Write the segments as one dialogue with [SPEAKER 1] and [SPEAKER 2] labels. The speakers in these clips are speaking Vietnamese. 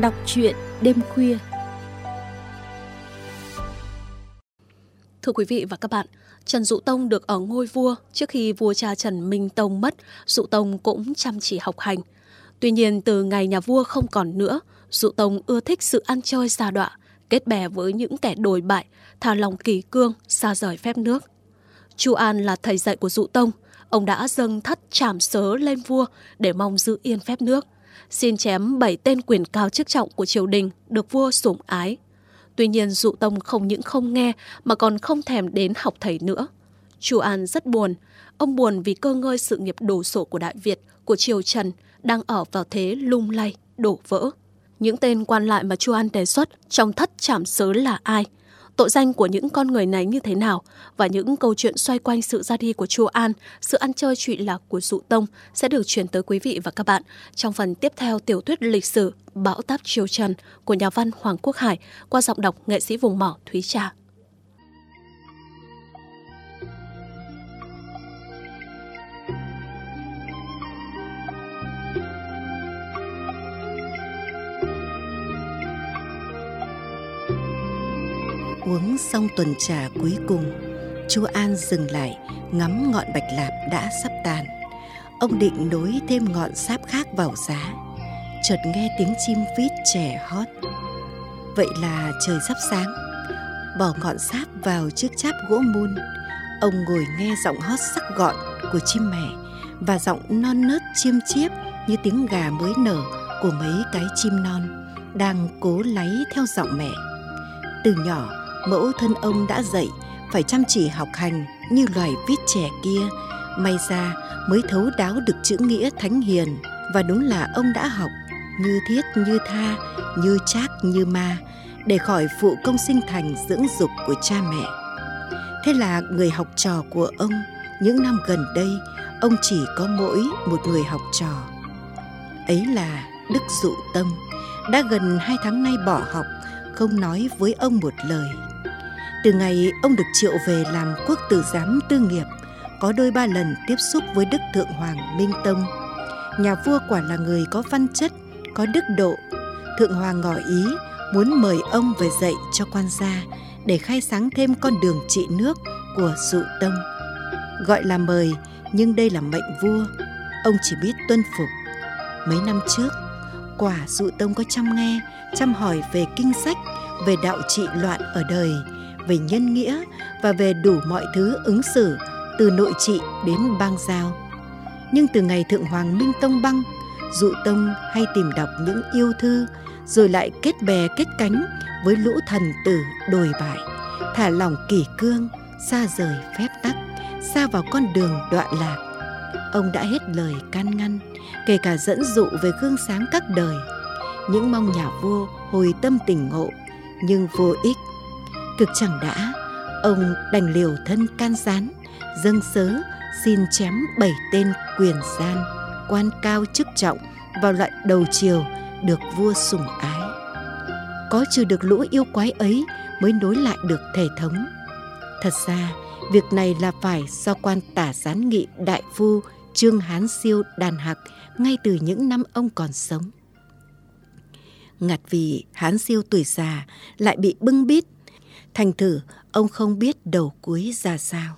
[SPEAKER 1] Đọc truyện đêm khuya Thưa quý vị và các bạn, Trần Dụ Tông được ở ngôi vua trước khi vua cha Trần Minh Tông mất, Dụ Tông cũng chăm chỉ học hành. Tuy nhiên từ ngày nhà vua không còn nữa, Dụ Tông ưa thích sự ăn chơi xa đọa, kết bè với những kẻ đồi bại, thả lòng kỳ cương, xa rời phép nước. Chu An là thầy dạy của Dụ Tông, ông đã dâng thất trảm sớ lên vua để mong giữ yên phép nước. Xin chém bảy tên quyền cao chức trọng của triều đình được vua sủng ái. Tuy nhiên Dụ Tông không những không nghe mà còn không thèm đến học thầy nữa. Chu An rất buồn. Ông buồn vì cơ ngơi sự nghiệp đổ sổ của Đại Việt, của triều Trần đang ở vào thế lung lay, đổ vỡ. Những tên quan lại mà Chu An đề xuất trong thất trảm sớ là ai? Tội danh của những con người này như thế nào và những câu chuyện xoay quanh sự ra đi của Chu An, sự ăn chơi trụy lạc của Dụ Tông sẽ được truyền tới quý vị và các bạn trong phần tiếp theo tiểu thuyết lịch sử Bão táp triều Trần của nhà văn Hoàng Quốc Hải qua giọng đọc nghệ sĩ vùng mỏ Thúy Trà.
[SPEAKER 2] Xuống xong tuần trà cuối cùng, chú An dừng lại ngắm ngọn bạch lạp đã sắp tàn. Ông định nối thêm ngọn sáp khác vào giá. Chợt nghe tiếng chim vít trẻ hót. Vậy là trời sắp sáng. Bỏ ngọn sáp vào chiếc cháp gỗ mun. Ông ngồi nghe giọng hót sắc gọn của chim mẹ và giọng non nớt chiêm chiếp như tiếng gà mới nở của mấy cái chim non đang cố láy theo giọng mẹ. Từ nhỏ, mẫu thân ông đã dạy phải chăm chỉ học hành như loài viết trẻ kia. May ra mới thấu đáo được chữ nghĩa thánh hiền và đúng là ông đã học như thiết như tha, như trác như ma để khỏi phụ công sinh thành dưỡng dục của cha mẹ. Thế là người học trò của ông, những năm gần đây, ông chỉ có mỗi một người học trò. Ấy là đức dụ tâm, đã gần hai tháng nay bỏ học, không nói với ông một lời từ ngày ông được triệu về làm quốc tử giám tư nghiệp, có đôi ba lần tiếp xúc với Đức Thượng Hoàng Minh Tông. Nhà vua quả là người có văn chất, có đức độ. Thượng Hoàng ngỏ ý muốn mời ông về dạy cho quan gia để khai sáng thêm con đường trị nước của dụ tông. Gọi là mời, nhưng đây là mệnh vua, ông chỉ biết tuân phục. Mấy năm trước, quả dụ tông có chăm nghe, chăm hỏi về kinh sách, về đạo trị loạn ở đời, về nhân nghĩa và về đủ mọi thứ ứng xử từ nội trị đến bang giao. Nhưng từ ngày Thượng Hoàng Minh Tông băng, Dụ Tông hay tìm đọc những yêu thư rồi lại kết bè kết cánh với lũ thần tử đồi bại, thả lỏng kỷ cương, xa rời phép tắc, xa vào con đường đoạn lạc. Ông đã hết lời can ngăn, kể cả dẫn dụ về gương sáng các đời. Những mong nhà vua hồi tâm tỉnh ngộ, nhưng vô ích cực chẳng đã, ông đành liều thân can gián, dâng sớ xin chém bảy tên quyền gian, quan cao chức trọng vào loại đầu triều được vua sủng ái. Có trừ được lũ yêu quái ấy mới nối lại được thể thống. Thật ra, việc này là phải do quan tả gián nghị đại phu Trương Hán Siêu đàn hạc ngay từ những năm ông còn sống. Ngặt vì Hán Siêu tuổi già lại bị bưng bít thành thử ông không biết đầu cuối ra sao.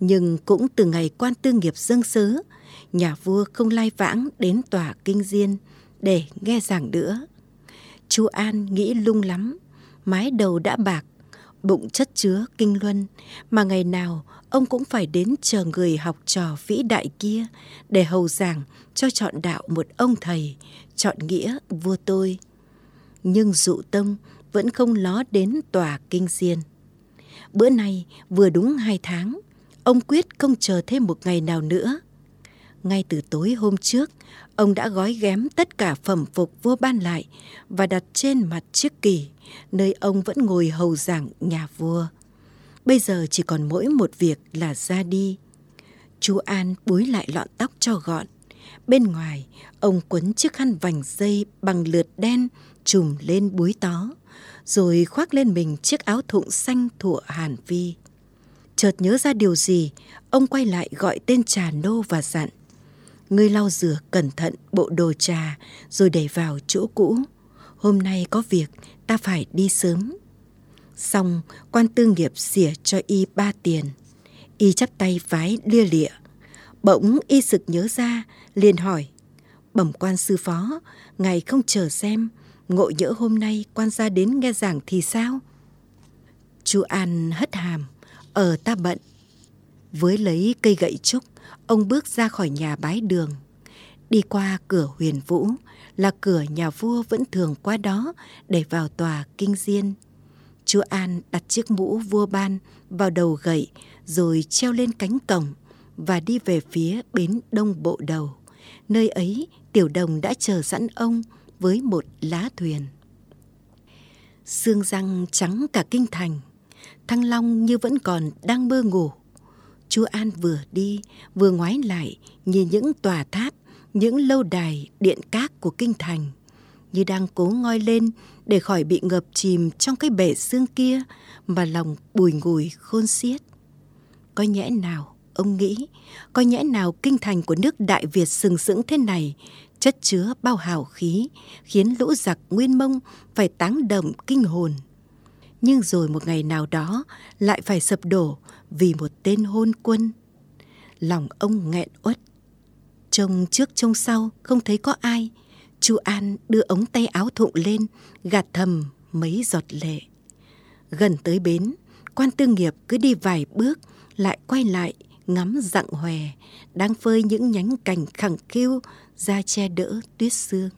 [SPEAKER 2] Nhưng cũng từ ngày quan tư nghiệp dâng sớ, nhà vua không lai vãng đến tòa kinh diên để nghe giảng nữa. chu An nghĩ lung lắm, mái đầu đã bạc, bụng chất chứa kinh luân, mà ngày nào ông cũng phải đến chờ người học trò vĩ đại kia để hầu giảng cho chọn đạo một ông thầy, chọn nghĩa vua tôi. Nhưng dụ tông vẫn không ló đến tòa kinh diên. Bữa nay vừa đúng hai tháng, ông quyết không chờ thêm một ngày nào nữa. Ngay từ tối hôm trước, ông đã gói ghém tất cả phẩm phục vua ban lại và đặt trên mặt chiếc kỳ, nơi ông vẫn ngồi hầu giảng nhà vua. Bây giờ chỉ còn mỗi một việc là ra đi. Chú An búi lại lọn tóc cho gọn. Bên ngoài, ông quấn chiếc khăn vành dây bằng lượt đen trùm lên búi tó rồi khoác lên mình chiếc áo thụng xanh thụa Hàn Vi. Chợt nhớ ra điều gì, ông quay lại gọi tên trà nô và dặn. Ngươi lau rửa cẩn thận bộ đồ trà rồi đẩy vào chỗ cũ. Hôm nay có việc, ta phải đi sớm. Xong, quan tư nghiệp xỉa cho y ba tiền. Y chắp tay vái lia lịa. Bỗng y sực nhớ ra, liền hỏi. Bẩm quan sư phó, ngài không chờ xem, ngộ nhỡ hôm nay quan gia đến nghe giảng thì sao? Chú An hất hàm, ở ta bận. Với lấy cây gậy trúc, ông bước ra khỏi nhà bái đường. Đi qua cửa huyền vũ là cửa nhà vua vẫn thường qua đó để vào tòa kinh diên. Chú An đặt chiếc mũ vua ban vào đầu gậy rồi treo lên cánh cổng và đi về phía bến đông bộ đầu. Nơi ấy tiểu đồng đã chờ sẵn ông với một lá thuyền. Sương răng trắng cả kinh thành, Thăng Long như vẫn còn đang mơ ngủ. Chú An vừa đi, vừa ngoái lại nhìn những tòa tháp, những lâu đài điện cát của kinh thành, như đang cố ngoi lên để khỏi bị ngập chìm trong cái bể xương kia mà lòng bùi ngùi khôn xiết. Có nhẽ nào, ông nghĩ, có nhẽ nào kinh thành của nước Đại Việt sừng sững thế này chất chứa bao hào khí khiến lũ giặc nguyên mông phải táng đậm kinh hồn nhưng rồi một ngày nào đó lại phải sập đổ vì một tên hôn quân. Lòng ông nghẹn uất. Trông trước trông sau không thấy có ai, chu An đưa ống tay áo thụng lên, gạt thầm mấy giọt lệ. Gần tới bến, quan tư nghiệp cứ đi vài bước, lại quay lại ngắm dặng hòe, đang phơi những nhánh cành khẳng khiu ra che đỡ tuyết sương.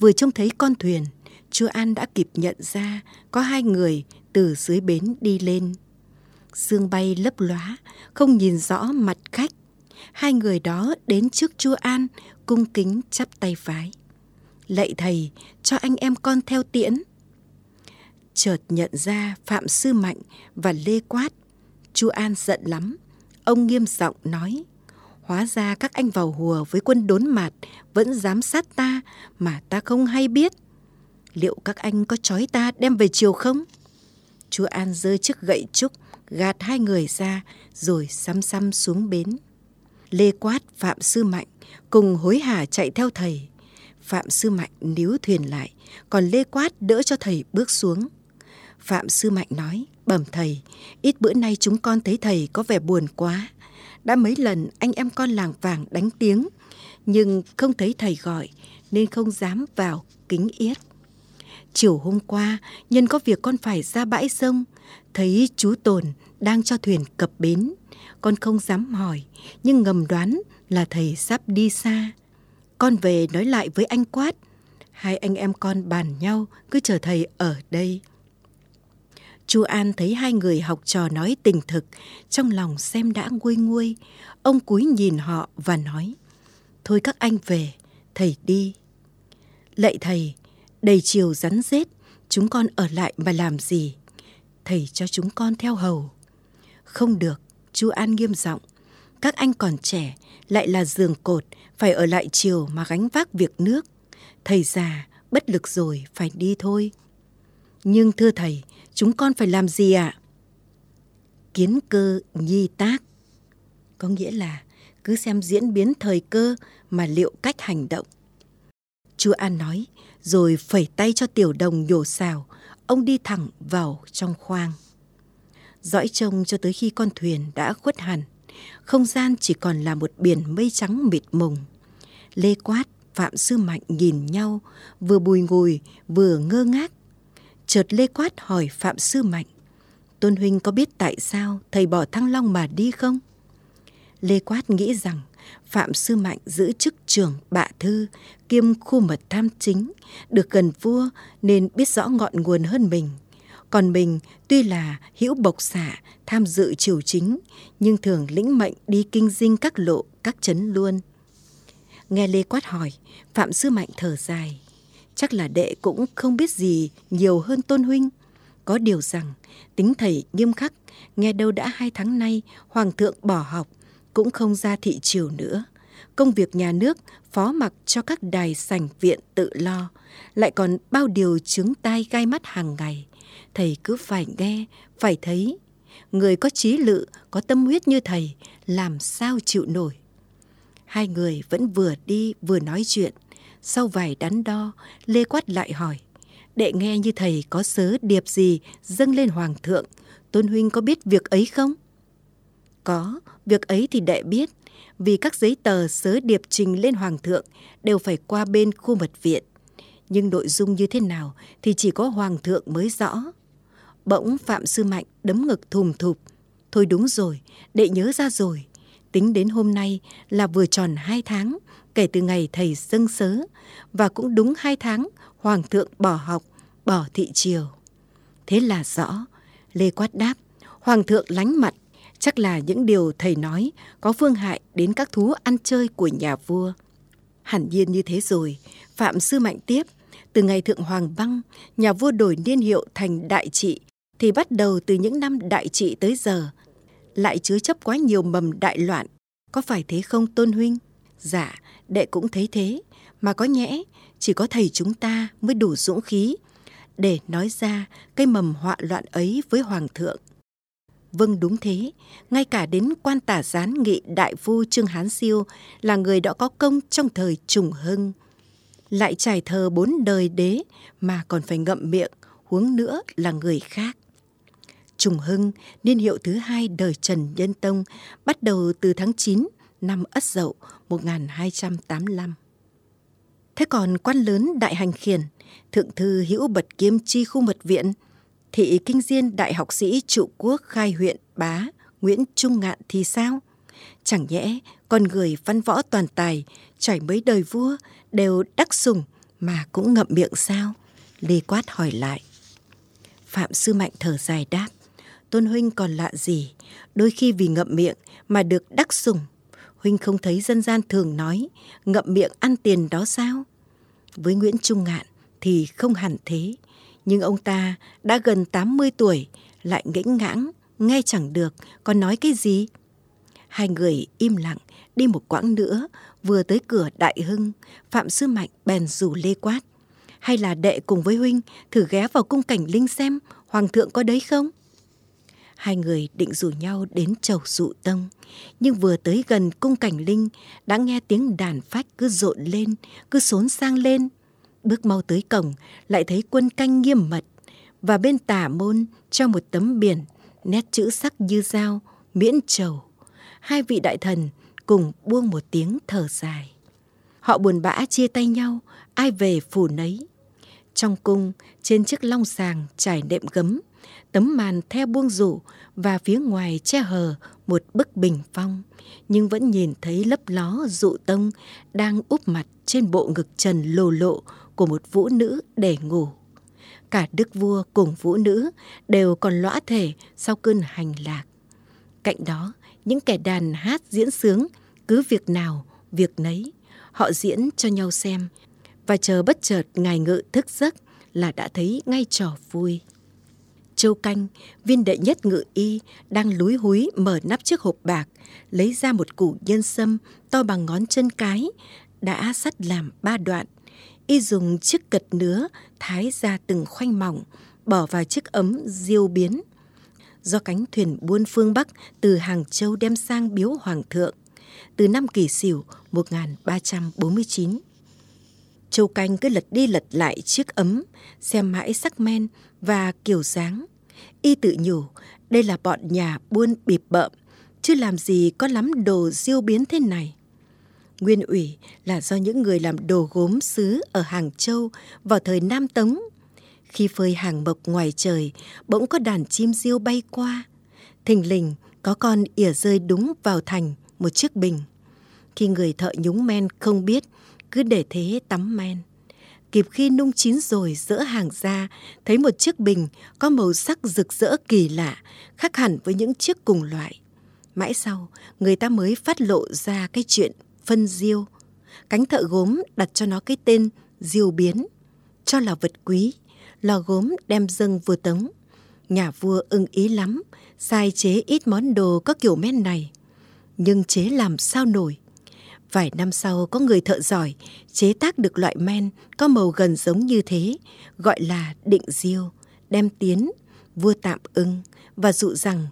[SPEAKER 2] Vừa trông thấy con thuyền, Chúa An đã kịp nhận ra có hai người từ dưới bến đi lên. Sương bay lấp lóa, không nhìn rõ mặt khách. Hai người đó đến trước Chúa An, cung kính chắp tay vái. Lạy thầy, cho anh em con theo tiễn. Chợt nhận ra Phạm Sư Mạnh và Lê Quát. Chú An giận lắm. Ông nghiêm giọng nói. Hóa ra các anh vào hùa với quân đốn mạt vẫn giám sát ta mà ta không hay biết liệu các anh có trói ta đem về chiều không? Chúa An giơ chiếc gậy trúc, gạt hai người ra, rồi xăm xăm xuống bến. Lê Quát, Phạm Sư Mạnh cùng hối hả chạy theo thầy. Phạm Sư Mạnh níu thuyền lại, còn Lê Quát đỡ cho thầy bước xuống. Phạm Sư Mạnh nói, bẩm thầy, ít bữa nay chúng con thấy thầy có vẻ buồn quá. Đã mấy lần anh em con làng vàng đánh tiếng, nhưng không thấy thầy gọi nên không dám vào kính yết. Chiều hôm qua, nhân có việc con phải ra bãi sông, thấy chú Tồn đang cho thuyền cập bến. Con không dám hỏi, nhưng ngầm đoán là thầy sắp đi xa. Con về nói lại với anh Quát, hai anh em con bàn nhau cứ chờ thầy ở đây. Chu An thấy hai người học trò nói tình thực, trong lòng xem đã nguôi nguôi. Ông cúi nhìn họ và nói, Thôi các anh về, thầy đi. Lạy thầy, đầy chiều rắn rết, chúng con ở lại mà làm gì? Thầy cho chúng con theo hầu. Không được, Chu An nghiêm giọng. Các anh còn trẻ, lại là giường cột, phải ở lại chiều mà gánh vác việc nước. Thầy già, bất lực rồi, phải đi thôi. Nhưng thưa thầy, chúng con phải làm gì ạ? À? Kiến cơ nhi tác. Có nghĩa là cứ xem diễn biến thời cơ mà liệu cách hành động. Chúa An nói, rồi phẩy tay cho tiểu đồng nhổ xào, ông đi thẳng vào trong khoang. Dõi trông cho tới khi con thuyền đã khuất hẳn, không gian chỉ còn là một biển mây trắng mịt mùng. Lê Quát, Phạm Sư Mạnh nhìn nhau, vừa bùi ngùi, vừa ngơ ngác. Chợt Lê Quát hỏi Phạm Sư Mạnh, Tôn Huynh có biết tại sao thầy bỏ Thăng Long mà đi không? Lê Quát nghĩ rằng Phạm Sư Mạnh giữ chức trưởng bạ thư kiêm khu mật tham chính, được gần vua nên biết rõ ngọn nguồn hơn mình. Còn mình tuy là hữu bộc xạ, tham dự triều chính, nhưng thường lĩnh mệnh đi kinh dinh các lộ, các chấn luôn. Nghe Lê Quát hỏi, Phạm Sư Mạnh thở dài. Chắc là đệ cũng không biết gì nhiều hơn Tôn Huynh. Có điều rằng, tính thầy nghiêm khắc, nghe đâu đã hai tháng nay Hoàng thượng bỏ học, cũng không ra thị triều nữa. Công việc nhà nước phó mặc cho các đài sảnh viện tự lo, lại còn bao điều chứng tai gai mắt hàng ngày. Thầy cứ phải nghe, phải thấy. Người có trí lự, có tâm huyết như thầy, làm sao chịu nổi. Hai người vẫn vừa đi vừa nói chuyện. Sau vài đắn đo, Lê Quát lại hỏi. Đệ nghe như thầy có sớ điệp gì dâng lên hoàng thượng. Tôn huynh có biết việc ấy không? Có, việc ấy thì đệ biết. Vì các giấy tờ sớ điệp trình lên hoàng thượng đều phải qua bên khu mật viện. Nhưng nội dung như thế nào thì chỉ có hoàng thượng mới rõ. Bỗng Phạm Sư Mạnh đấm ngực thùm thụp. Thôi đúng rồi, đệ nhớ ra rồi. Tính đến hôm nay là vừa tròn hai tháng kể từ ngày thầy dâng sớ và cũng đúng hai tháng hoàng thượng bỏ học, bỏ thị triều. Thế là rõ, Lê Quát đáp, hoàng thượng lánh mặt, chắc là những điều thầy nói có phương hại đến các thú ăn chơi của nhà vua. Hẳn nhiên như thế rồi, Phạm Sư Mạnh tiếp, từ ngày Thượng Hoàng Băng, nhà vua đổi niên hiệu thành Đại Trị, thì bắt đầu từ những năm Đại Trị tới giờ, lại chứa chấp quá nhiều mầm đại loạn. Có phải thế không Tôn Huynh? Dạ, đệ cũng thấy thế, mà có nhẽ chỉ có thầy chúng ta mới đủ dũng khí để nói ra cây mầm họa loạn ấy với Hoàng thượng. Vâng đúng thế, ngay cả đến quan tả gián nghị đại phu Trương Hán Siêu là người đã có công trong thời trùng hưng. Lại trải thờ bốn đời đế mà còn phải ngậm miệng, huống nữa là người khác. Trùng Hưng, niên hiệu thứ hai đời Trần Nhân Tông, bắt đầu từ tháng 9 năm Ất Dậu 1285. Thế còn quan lớn Đại Hành Khiển, Thượng thư Hữu Bật Kiếm Chi Khu Mật Viện, thị kinh diên đại học sĩ trụ quốc khai huyện bá Nguyễn Trung Ngạn thì sao? Chẳng nhẽ con người văn võ toàn tài, trải mấy đời vua đều đắc sùng mà cũng ngậm miệng sao? Lê Quát hỏi lại. Phạm Sư Mạnh thở dài đáp. Tôn Huynh còn lạ gì, đôi khi vì ngậm miệng mà được đắc sùng. Huynh không thấy dân gian thường nói ngậm miệng ăn tiền đó sao? Với Nguyễn Trung Ngạn thì không hẳn thế. Nhưng ông ta đã gần 80 tuổi, lại nghĩnh ngãng, nghe chẳng được, còn nói cái gì? Hai người im lặng, đi một quãng nữa, vừa tới cửa Đại Hưng, Phạm Sư Mạnh bèn rủ Lê Quát. Hay là đệ cùng với Huynh thử ghé vào cung cảnh linh xem, Hoàng thượng có đấy không? Hai người định rủ nhau đến chầu dụ tông, nhưng vừa tới gần cung cảnh linh đã nghe tiếng đàn phách cứ rộn lên, cứ xốn sang lên. Bước mau tới cổng, lại thấy quân canh nghiêm mật, và bên tả môn cho một tấm biển, nét chữ sắc như dao, miễn trầu. Hai vị đại thần cùng buông một tiếng thở dài. Họ buồn bã chia tay nhau, ai về phủ nấy. Trong cung, trên chiếc long sàng trải đệm gấm, tấm màn theo buông rủ và phía ngoài che hờ một bức bình phong. Nhưng vẫn nhìn thấy lấp ló dụ tông đang úp mặt trên bộ ngực trần lồ lộ của một vũ nữ để ngủ. Cả đức vua cùng vũ nữ đều còn lõa thể sau cơn hành lạc. Cạnh đó, những kẻ đàn hát diễn sướng, cứ việc nào, việc nấy, họ diễn cho nhau xem. Và chờ bất chợt ngài ngự thức giấc là đã thấy ngay trò vui. Châu Canh, viên đệ nhất ngự y, đang lúi húi mở nắp chiếc hộp bạc, lấy ra một củ nhân sâm to bằng ngón chân cái, đã sắt làm ba đoạn. Y dùng chiếc cật nứa thái ra từng khoanh mỏng, bỏ vào chiếc ấm diêu biến. Do cánh thuyền buôn phương Bắc từ Hàng Châu đem sang biếu Hoàng thượng, từ năm kỷ sửu 1349. Châu Canh cứ lật đi lật lại chiếc ấm, xem mãi sắc men và kiểu dáng. Y tự nhủ, đây là bọn nhà buôn bịp bợm, chứ làm gì có lắm đồ diêu biến thế này. Nguyên ủy là do những người làm đồ gốm xứ ở Hàng Châu vào thời Nam Tống. Khi phơi hàng mộc ngoài trời, bỗng có đàn chim diêu bay qua. Thình lình có con ỉa rơi đúng vào thành một chiếc bình. Khi người thợ nhúng men không biết, cứ để thế tắm men. Kịp khi nung chín rồi dỡ hàng ra, thấy một chiếc bình có màu sắc rực rỡ kỳ lạ, khác hẳn với những chiếc cùng loại. Mãi sau, người ta mới phát lộ ra cái chuyện phân diêu. Cánh thợ gốm đặt cho nó cái tên diêu biến, cho là vật quý, lò gốm đem dâng vua tống. Nhà vua ưng ý lắm, sai chế ít món đồ có kiểu men này. Nhưng chế làm sao nổi, Vài năm sau có người thợ giỏi chế tác được loại men có màu gần giống như thế, gọi là định diêu, đem tiến, vua tạm ưng và dụ rằng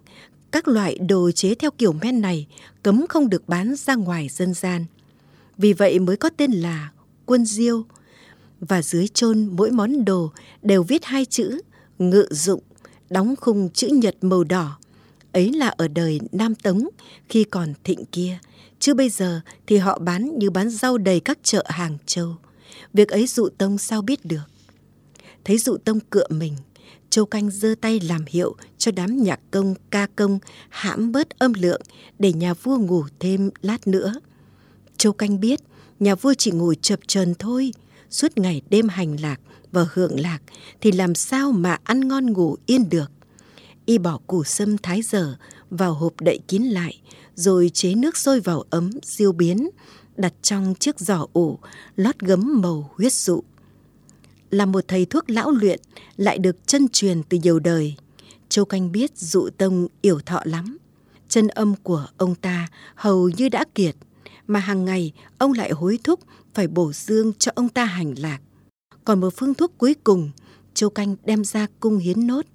[SPEAKER 2] các loại đồ chế theo kiểu men này cấm không được bán ra ngoài dân gian. Vì vậy mới có tên là quân diêu. Và dưới chôn mỗi món đồ đều viết hai chữ ngự dụng, đóng khung chữ nhật màu đỏ. Ấy là ở đời Nam Tống khi còn thịnh kia. Chứ bây giờ thì họ bán như bán rau đầy các chợ Hàng Châu. Việc ấy dụ tông sao biết được. Thấy dụ tông cựa mình, Châu Canh giơ tay làm hiệu cho đám nhạc công ca công hãm bớt âm lượng để nhà vua ngủ thêm lát nữa. Châu Canh biết nhà vua chỉ ngủ chập chờn thôi, suốt ngày đêm hành lạc và hưởng lạc thì làm sao mà ăn ngon ngủ yên được. Y bỏ củ sâm thái dở vào hộp đậy kín lại, rồi chế nước sôi vào ấm diêu biến, đặt trong chiếc giỏ ủ, lót gấm màu huyết dụ. Là một thầy thuốc lão luyện, lại được chân truyền từ nhiều đời. Châu Canh biết dụ tông yểu thọ lắm. Chân âm của ông ta hầu như đã kiệt, mà hàng ngày ông lại hối thúc phải bổ dương cho ông ta hành lạc. Còn một phương thuốc cuối cùng, Châu Canh đem ra cung hiến nốt.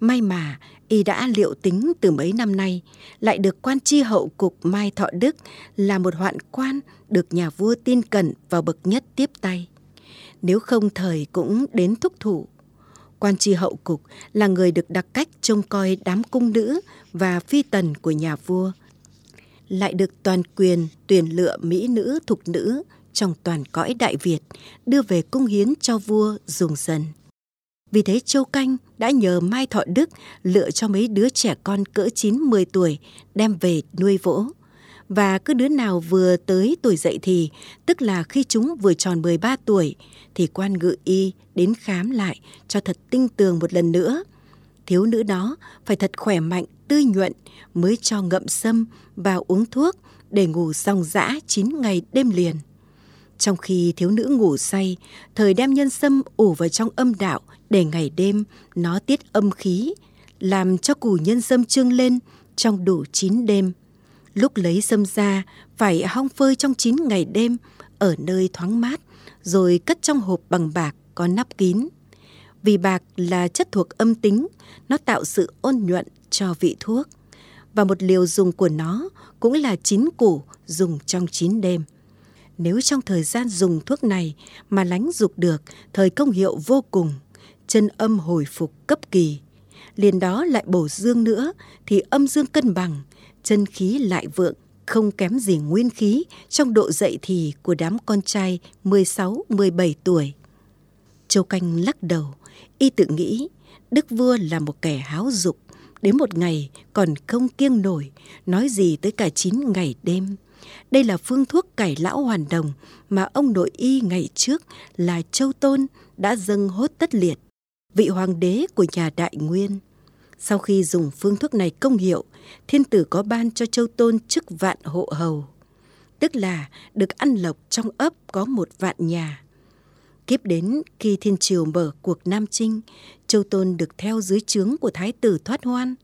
[SPEAKER 2] May mà y đã liệu tính từ mấy năm nay, lại được quan tri hậu cục Mai Thọ Đức là một hoạn quan được nhà vua tin cẩn vào bậc nhất tiếp tay. Nếu không thời cũng đến thúc thủ. Quan tri hậu cục là người được đặc cách trông coi đám cung nữ và phi tần của nhà vua. Lại được toàn quyền tuyển lựa mỹ nữ thục nữ trong toàn cõi Đại Việt đưa về cung hiến cho vua dùng dần. Vì thế Châu Canh đã nhờ Mai Thọ Đức lựa cho mấy đứa trẻ con cỡ 9-10 tuổi đem về nuôi vỗ. Và cứ đứa nào vừa tới tuổi dậy thì, tức là khi chúng vừa tròn 13 tuổi, thì quan ngự y đến khám lại cho thật tinh tường một lần nữa. Thiếu nữ đó phải thật khỏe mạnh, tươi nhuận mới cho ngậm sâm và uống thuốc để ngủ ròng rã 9 ngày đêm liền. Trong khi thiếu nữ ngủ say, thời đem nhân sâm ủ vào trong âm đạo để ngày đêm nó tiết âm khí, làm cho củ nhân sâm trương lên trong đủ chín đêm. Lúc lấy sâm ra, phải hong phơi trong chín ngày đêm ở nơi thoáng mát, rồi cất trong hộp bằng bạc có nắp kín. Vì bạc là chất thuộc âm tính, nó tạo sự ôn nhuận cho vị thuốc. Và một liều dùng của nó cũng là chín củ dùng trong chín đêm. Nếu trong thời gian dùng thuốc này mà lánh dục được thời công hiệu vô cùng, chân âm hồi phục cấp kỳ. Liền đó lại bổ dương nữa thì âm dương cân bằng, chân khí lại vượng, không kém gì nguyên khí trong độ dậy thì của đám con trai 16-17 tuổi. Châu Canh lắc đầu, y tự nghĩ Đức Vua là một kẻ háo dục, đến một ngày còn không kiêng nổi, nói gì tới cả chín ngày đêm. Đây là phương thuốc cải lão hoàn đồng mà ông nội y ngày trước là Châu Tôn đã dâng hốt tất liệt, vị hoàng đế của nhà Đại Nguyên. Sau khi dùng phương thuốc này công hiệu, thiên tử có ban cho Châu Tôn chức vạn hộ hầu, tức là được ăn lộc trong ấp có một vạn nhà. Kiếp đến khi thiên triều mở cuộc Nam Trinh, Châu Tôn được theo dưới trướng của Thái tử thoát hoan.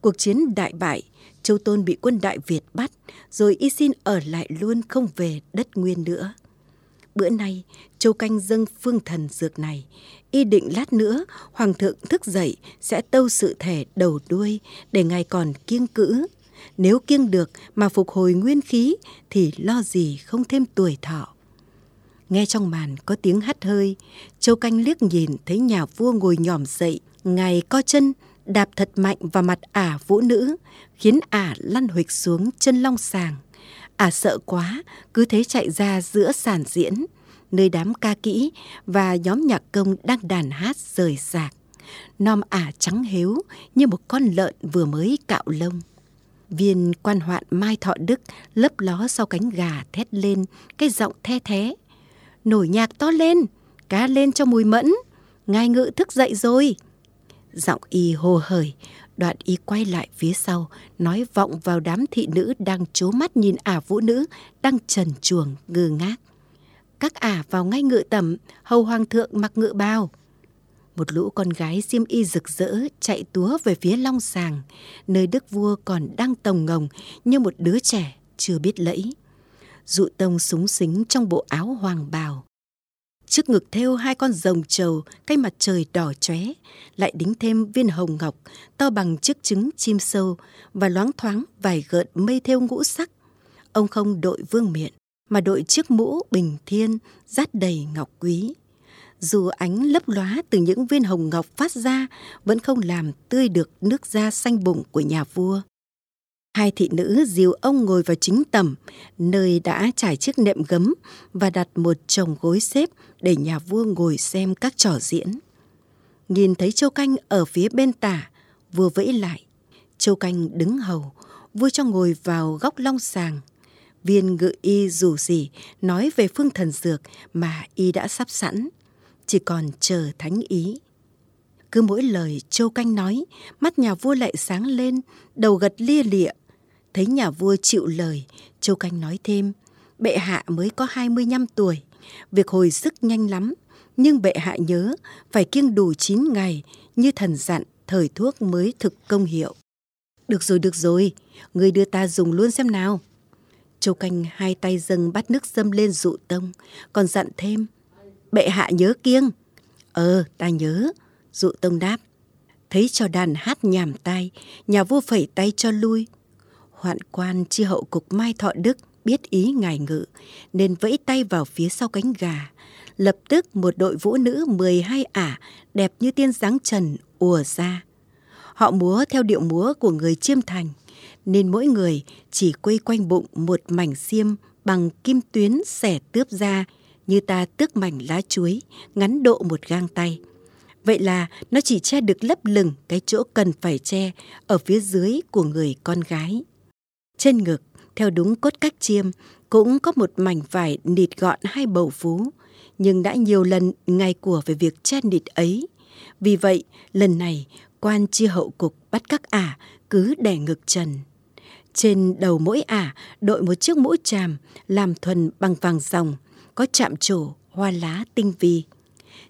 [SPEAKER 2] Cuộc chiến đại bại, Châu Tôn bị quân Đại Việt bắt, rồi y xin ở lại luôn không về đất nguyên nữa. Bữa nay, Châu Canh dâng phương thần dược này, y định lát nữa Hoàng thượng thức dậy sẽ tâu sự thể đầu đuôi để ngài còn kiêng cữ. Nếu kiêng được mà phục hồi nguyên khí thì lo gì không thêm tuổi thọ. Nghe trong màn có tiếng hắt hơi, Châu Canh liếc nhìn thấy nhà vua ngồi nhòm dậy, ngài co chân đạp thật mạnh vào mặt ả vũ nữ, khiến ả lăn huịch xuống chân long sàng. Ả sợ quá, cứ thế chạy ra giữa sàn diễn, nơi đám ca kỹ và nhóm nhạc công đang đàn hát rời rạc. Nom ả trắng hếu như một con lợn vừa mới cạo lông. Viên quan hoạn Mai Thọ Đức lấp ló sau cánh gà thét lên, cái giọng the thế. Nổi nhạc to lên, cá lên cho mùi mẫn, ngai ngự thức dậy rồi. Giọng y hô hởi, đoạn y quay lại phía sau, nói vọng vào đám thị nữ đang chố mắt nhìn ả vũ nữ, đang trần chuồng ngơ ngác. Các ả vào ngay ngự tẩm, hầu hoàng thượng mặc ngự bao. Một lũ con gái xiêm y rực rỡ chạy túa về phía long sàng, nơi đức vua còn đang tồng ngồng như một đứa trẻ chưa biết lẫy. Dụ tông súng xính trong bộ áo hoàng bào, Trước ngực thêu hai con rồng trầu, cây mặt trời đỏ chóe, lại đính thêm viên hồng ngọc to bằng chiếc trứng chim sâu và loáng thoáng vài gợn mây thêu ngũ sắc. Ông không đội vương miện, mà đội chiếc mũ bình thiên rát đầy ngọc quý. Dù ánh lấp lóa từ những viên hồng ngọc phát ra vẫn không làm tươi được nước da xanh bụng của nhà vua. Hai thị nữ dìu ông ngồi vào chính tầm, nơi đã trải chiếc nệm gấm và đặt một chồng gối xếp để nhà vua ngồi xem các trò diễn. Nhìn thấy Châu Canh ở phía bên tả, vua vẫy lại. Châu Canh đứng hầu, vua cho ngồi vào góc long sàng. Viên ngự y dù gì nói về phương thần dược mà y đã sắp sẵn, chỉ còn chờ thánh ý. Cứ mỗi lời Châu Canh nói, mắt nhà vua lại sáng lên, đầu gật lia lịa. Thấy nhà vua chịu lời, Châu Canh nói thêm, bệ hạ mới có 25 tuổi, việc hồi sức nhanh lắm, nhưng bệ hạ nhớ phải kiêng đủ 9 ngày như thần dặn thời thuốc mới thực công hiệu. Được rồi, được rồi, người đưa ta dùng luôn xem nào. Châu Canh hai tay dâng bắt nước dâm lên dụ tông, còn dặn thêm, bệ hạ nhớ kiêng. Ờ, ta nhớ, dụ tông đáp. Thấy cho đàn hát nhảm tai, nhà vua phẩy tay cho lui. Hoạn quan chi hậu cục Mai Thọ Đức biết ý ngài ngự, nên vẫy tay vào phía sau cánh gà. Lập tức một đội vũ nữ 12 ả, đẹp như tiên dáng trần, ùa ra. Họ múa theo điệu múa của người chiêm thành, nên mỗi người chỉ quây quanh bụng một mảnh xiêm bằng kim tuyến xẻ tướp ra như ta tước mảnh lá chuối, ngắn độ một gang tay. Vậy là nó chỉ che được lấp lửng cái chỗ cần phải che ở phía dưới của người con gái. Trên ngực, theo đúng cốt cách chiêm, cũng có một mảnh vải nịt gọn hai bầu phú, nhưng đã nhiều lần ngày của về việc che nịt ấy. Vì vậy, lần này, quan chi hậu cục bắt các ả cứ đè ngực trần. Trên đầu mỗi ả đội một chiếc mũ tràm làm thuần bằng vàng ròng, có chạm trổ, hoa lá tinh vi.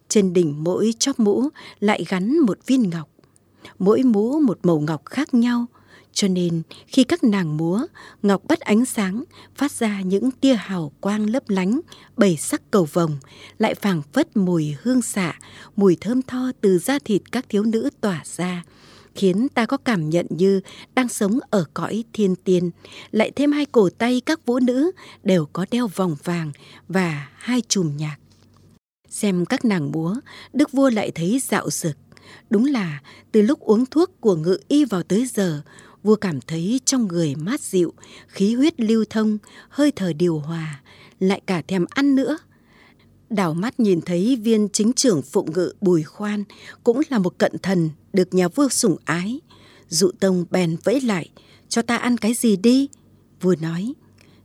[SPEAKER 2] Trên đỉnh mỗi chóp mũ lại gắn một viên ngọc. Mỗi mũ một màu ngọc khác nhau, cho nên khi các nàng múa, ngọc bắt ánh sáng, phát ra những tia hào quang lấp lánh, bảy sắc cầu vồng, lại phảng phất mùi hương xạ, mùi thơm tho từ da thịt các thiếu nữ tỏa ra, khiến ta có cảm nhận như đang sống ở cõi thiên tiên. Lại thêm hai cổ tay các vũ nữ đều có đeo vòng vàng và hai chùm nhạc. Xem các nàng múa, đức vua lại thấy dạo rực Đúng là từ lúc uống thuốc của ngự y vào tới giờ, vua cảm thấy trong người mát dịu, khí huyết lưu thông, hơi thở điều hòa, lại cả thèm ăn nữa. Đảo mắt nhìn thấy viên chính trưởng phụng ngự Bùi Khoan cũng là một cận thần được nhà vua sủng ái. Dụ tông bèn vẫy lại, cho ta ăn cái gì đi? Vua nói,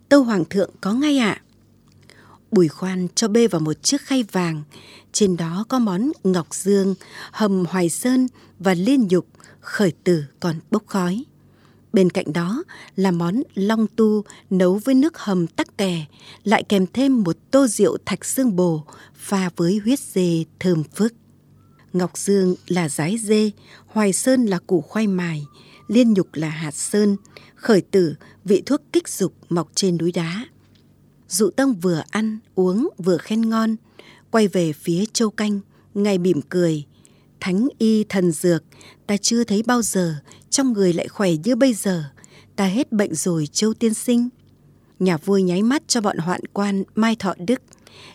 [SPEAKER 2] tâu hoàng thượng có ngay ạ. À? Bùi khoan cho bê vào một chiếc khay vàng, trên đó có món ngọc dương, hầm hoài sơn và liên nhục, khởi tử còn bốc khói. Bên cạnh đó là món long tu nấu với nước hầm tắc kè, lại kèm thêm một tô rượu thạch xương bồ pha với huyết dê thơm phức. Ngọc Dương là rái dê, hoài sơn là củ khoai mài, liên nhục là hạt sơn, khởi tử vị thuốc kích dục mọc trên núi đá. Dụ tông vừa ăn, uống vừa khen ngon, quay về phía châu canh, ngay mỉm cười. Thánh y thần dược, ta chưa thấy bao giờ, trong người lại khỏe như bây giờ. Ta hết bệnh rồi châu tiên sinh. Nhà vua nháy mắt cho bọn hoạn quan Mai Thọ Đức.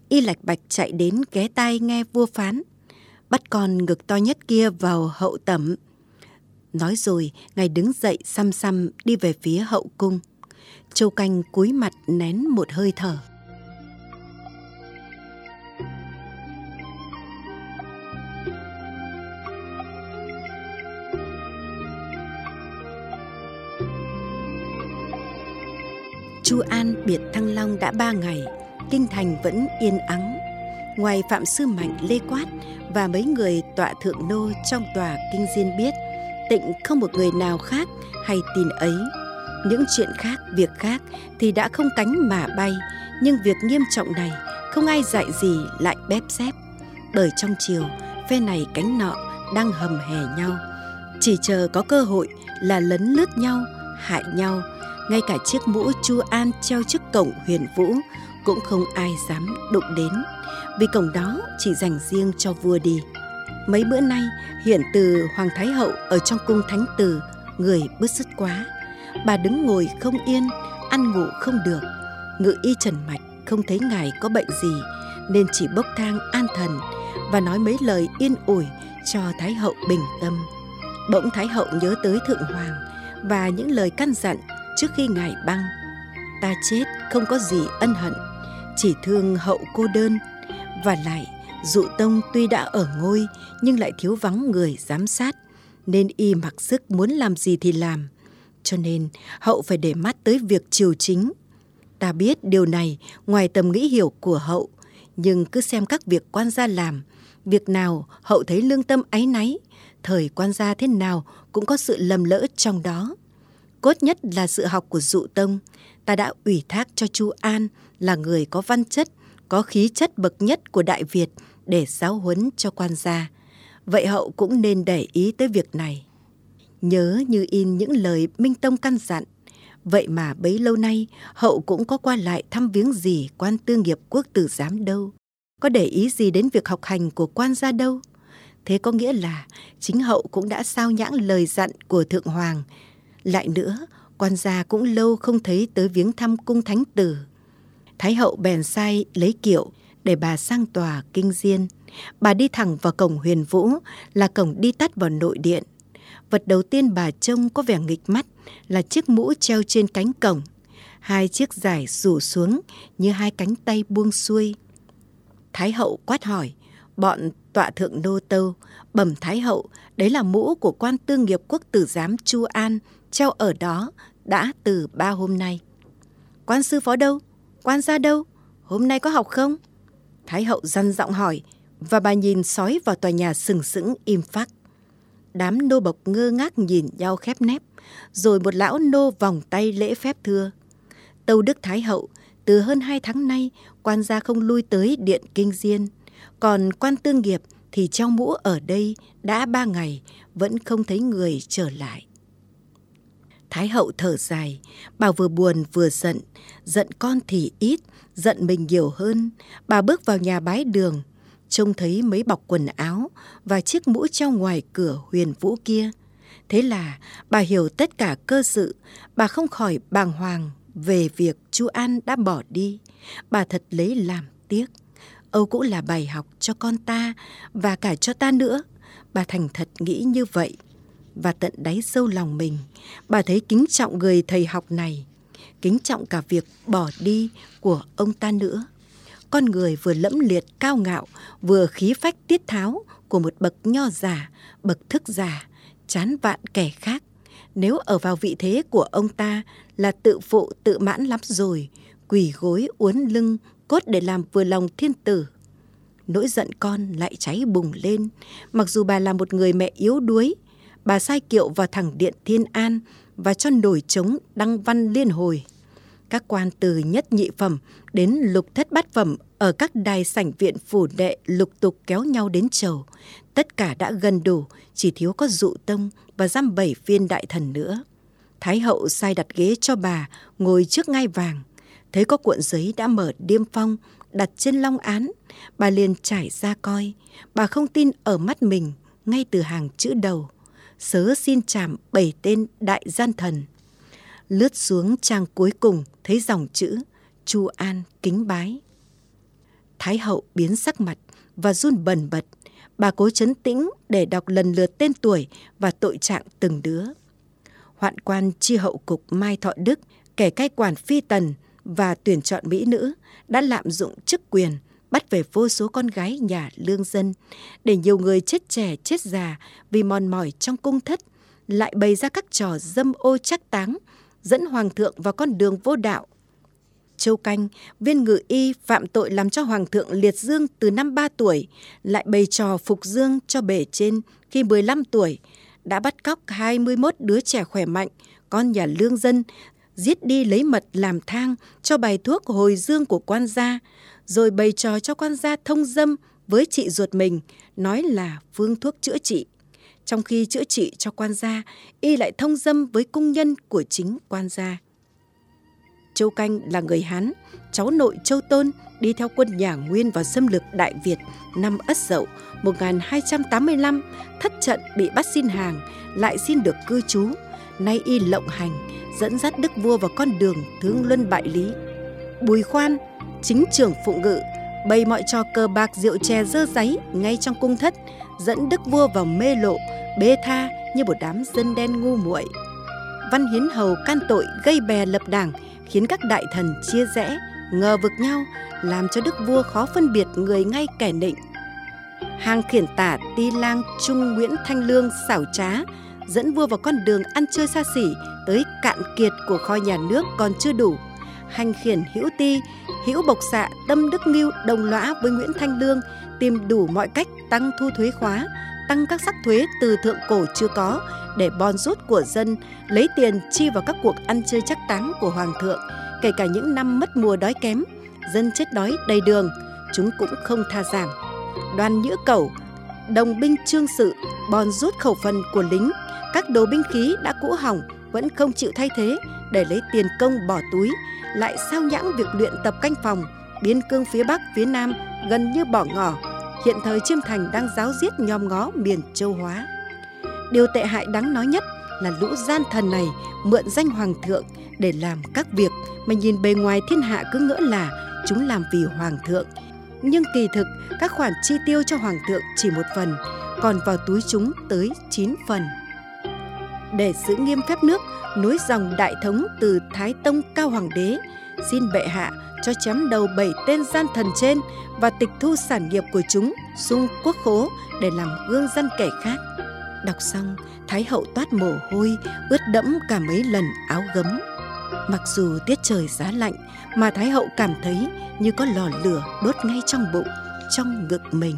[SPEAKER 2] Y lạch bạch chạy đến ghé tai nghe vua phán. Bắt con ngực to nhất kia vào hậu tẩm. Nói rồi, ngài đứng dậy xăm xăm đi về phía hậu cung. Châu Canh cúi mặt nén một hơi thở. Chu An biệt Thăng Long đã ba ngày, kinh thành vẫn yên ắng. Ngoài Phạm Sư Mạnh, Lê Quát và mấy người tọa thượng nô trong tòa kinh diên biết, tịnh không một người nào khác hay tin ấy. Những chuyện khác, việc khác thì đã không cánh mà bay, nhưng việc nghiêm trọng này không ai dạy gì lại bép xép. Bởi trong chiều, phe này cánh nọ đang hầm hè nhau. Chỉ chờ có cơ hội là lấn lướt nhau, hại nhau, ngay cả chiếc mũ chu an treo trước cổng huyền vũ cũng không ai dám đụng đến. Vì cổng đó chỉ dành riêng cho vua đi. Mấy bữa nay, hiện từ hoàng thái hậu ở trong cung thánh từ người bứt rứt quá. Bà đứng ngồi không yên, ăn ngủ không được. Ngự y trần mạch không thấy ngài có bệnh gì, nên chỉ bốc thang an thần và nói mấy lời yên ủi cho Thái hậu bình tâm. Bỗng Thái hậu nhớ tới Thượng Hoàng và những lời căn dặn trước khi ngài băng. Ta chết không có gì ân hận, chỉ thương hậu cô đơn. Và lại dụ tông tuy đã ở ngôi nhưng lại thiếu vắng người giám sát nên y mặc sức muốn làm gì thì làm. Cho nên hậu phải để mắt tới việc triều chính. Ta biết điều này ngoài tầm nghĩ hiểu của hậu nhưng cứ xem các việc quan gia làm. Việc nào hậu thấy lương tâm áy náy thời quan gia thế nào cũng có sự lầm lỡ trong đó cốt nhất là sự học của dụ tông. Ta đã ủy thác cho chu an là người có văn chất, có khí chất bậc nhất của đại việt để giáo huấn cho quan gia. Vậy hậu cũng nên để ý tới việc này. Nhớ như in những lời minh tông căn dặn. Vậy mà bấy lâu nay, hậu cũng có qua lại thăm viếng gì quan tư nghiệp quốc tử giám đâu? Có để ý gì đến việc học hành của quan gia đâu? Thế có nghĩa là chính hậu cũng đã sao nhãng lời dặn của thượng hoàng lại nữa, quan gia cũng lâu không thấy tới viếng thăm cung thánh tử. Thái hậu bèn sai lấy kiệu để bà sang tòa kinh diên. Bà đi thẳng vào cổng huyền vũ, là cổng đi tắt vào nội điện. Vật đầu tiên bà trông có vẻ nghịch mắt, là chiếc mũ treo trên cánh cổng. Hai chiếc giải rủ xuống như hai cánh tay buông xuôi. Thái hậu quát hỏi, bọn tọa thượng nô tâu, bẩm thái hậu, đấy là mũ của quan tư nghiệp quốc tử giám chu an treo ở đó đã từ ba hôm nay. Quan sư phó đâu? Quan gia đâu? Hôm nay có học không? Thái hậu răn giọng hỏi và bà nhìn sói vào tòa nhà sừng sững im phắc. Đám nô bộc ngơ ngác nhìn nhau khép nép, rồi một lão nô vòng tay lễ phép thưa. Tâu đức thái hậu, từ hơn hai tháng nay, quan gia không lui tới điện kinh diên. Còn quan tương nghiệp thì treo mũ ở đây đã ba ngày, vẫn không thấy người trở lại thái hậu thở dài. Bà vừa buồn vừa giận. Giận con thì ít, giận mình nhiều hơn. Bà bước vào nhà bái đường, trông thấy mấy bọc quần áo và chiếc mũ treo ngoài cửa huyền vũ kia. Thế là bà hiểu tất cả cơ sự. Bà không khỏi bàng hoàng về việc chu an đã bỏ đi. Bà thật lấy làm tiếc. Âu cũng là bài học cho con ta và cả cho ta nữa. Bà thành thật nghĩ như vậy và tận đáy sâu lòng mình. Bà thấy kính trọng người thầy học này, kính trọng cả việc bỏ đi của ông ta nữa. Con người vừa lẫm liệt cao ngạo, vừa khí phách tiết tháo của một bậc nho giả, bậc thức giả, chán vạn kẻ khác. Nếu ở vào vị thế của ông ta là tự phụ tự mãn lắm rồi, quỳ gối uốn lưng cốt để làm vừa lòng thiên tử. Nỗi giận con lại cháy bùng lên. Mặc dù bà là một người mẹ yếu đuối bà sai kiệu vào thẳng điện thiên an và cho nổi trống đăng văn liên hồi các quan từ nhất nhị phẩm đến lục thất bát phẩm ở các đài sảnh viện phủ đệ lục tục kéo nhau đến chầu. Tất cả đã gần đủ, chỉ thiếu có dụ tông và giam bảy viên đại thần nữa. Thái hậu sai đặt ghế cho bà ngồi trước ngai vàng. Thấy có cuộn giấy đã mở điêm phong, đặt trên long án. Bà liền trải ra coi. Bà không tin ở mắt mình ngay từ hàng chữ đầu. Sớ xin chạm bảy tên đại gian thần. Lướt xuống trang cuối cùng, thấy dòng chữ, chu an kính bái. Thái hậu biến sắc mặt và run bần bật. Bà cố chấn tĩnh để đọc lần lượt tên tuổi và tội trạng từng đứa. Hoạn quan chi hậu cục mai thọ đức, kẻ cai quản phi tần và tuyển chọn mỹ nữ đã lạm dụng chức quyền bắt về vô số con gái nhà lương dân để nhiều người chết trẻ chết già vì mòn mỏi trong cung thất lại bày ra các trò dâm ô chắc táng dẫn hoàng thượng vào con đường vô đạo. Châu Canh, viên ngự y phạm tội làm cho hoàng thượng liệt dương từ năm ba tuổi, lại bày trò phục dương cho bể trên khi 15 tuổi, đã bắt cóc 21 đứa trẻ khỏe mạnh, con nhà lương dân, giết đi lấy mật làm thang cho bài thuốc hồi dương của quan gia, rồi bày trò cho quan gia thông dâm với chị ruột mình, nói là phương thuốc chữa trị trong khi chữa trị cho quan gia, y lại thông dâm với cung nhân của chính quan gia. Châu Canh là người Hán, cháu nội Châu Tôn đi theo quân nhà Nguyên vào xâm lược Đại Việt năm Ất Dậu 1285, thất trận bị bắt xin hàng, lại xin được cư trú. Nay y lộng hành, dẫn dắt đức vua vào con đường thương luân bại lý. Bùi khoan, chính trưởng phụng ngự, bày mọi trò cờ bạc rượu chè dơ giấy ngay trong cung thất, dẫn đức vua vào mê lộ, bê tha như một đám dân đen ngu muội. Văn hiến hầu can tội gây bè lập đảng, khiến các đại thần chia rẽ, ngờ vực nhau, làm cho đức vua khó phân biệt người ngay kẻ nịnh. Hàng khiển tả ti lang trung nguyễn thanh lương xảo trá, dẫn vua vào con đường ăn chơi xa xỉ, tới cạn kiệt của kho nhà nước còn chưa đủ hành khiển hữu ti, hữu bộc xạ tâm đức nghiêu đồng lõa với nguyễn thanh lương, tìm đủ mọi cách tăng thu thuế khóa, tăng các sắc thuế từ thượng cổ chưa có để bon rút của dân, lấy tiền chi vào các cuộc ăn chơi chắc táng của hoàng thượng. Kể cả những năm mất mùa đói kém, dân chết đói đầy đường, chúng cũng không tha giảm. Đoàn nhữ cẩu đồng binh trương sự bòn rút khẩu phần của lính. Các đồ binh khí đã cũ hỏng, vẫn không chịu thay thế để lấy tiền công bỏ túi, lại sao nhãng việc luyện tập canh phòng, biên cương phía bắc, phía nam, gần như bỏ ngỏ. Hiện thời chiêm thành đang giáo giết nhòm ngó miền châu hóa. Điều tệ hại đáng nói nhất là lũ gian thần này mượn danh hoàng thượng để làm các việc mà nhìn bề ngoài thiên hạ cứ ngỡ là chúng làm vì hoàng thượng. Nhưng kỳ thực, các khoản chi tiêu cho hoàng thượng chỉ một phần, còn vào túi chúng tới 9 phần để giữ nghiêm phép nước, nối dòng đại thống từ thái tông cao hoàng đế. Xin bệ hạ cho chém đầu bảy tên gian thần trên và tịch thu sản nghiệp của chúng xung quốc khố để làm gương dân kẻ khác. Đọc xong, thái hậu toát mồ hôi, ướt đẫm cả mấy lần áo gấm. Mặc dù tiết trời giá lạnh, mà thái hậu cảm thấy như có lò lửa đốt ngay trong bụng, trong ngực mình.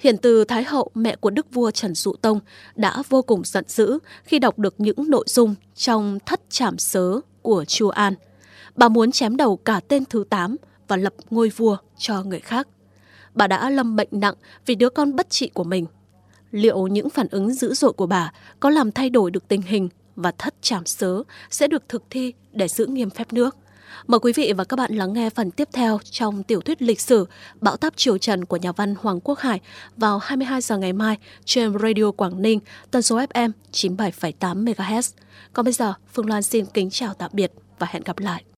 [SPEAKER 1] Hiển từ Thái Hậu, mẹ của Đức vua Trần Dụ Tông, đã vô cùng giận dữ khi đọc được những nội dung trong thất trảm sớ của Chu An. Bà muốn chém đầu cả tên thứ 8 và lập ngôi vua cho người khác. Bà đã lâm bệnh nặng vì đứa con bất trị của mình. Liệu những phản ứng dữ dội của bà có làm thay đổi được tình hình và thất trảm sớ sẽ được thực thi để giữ nghiêm phép nước? Mời quý vị và các bạn lắng nghe phần tiếp theo trong tiểu thuyết lịch sử Bão táp triều Trần của nhà văn Hoàng Quốc Hải vào 22 giờ ngày mai trên Radio Quảng Ninh, tần số FM 97,8 MHz. Còn bây giờ, Phương Loan xin kính chào tạm biệt và hẹn gặp lại.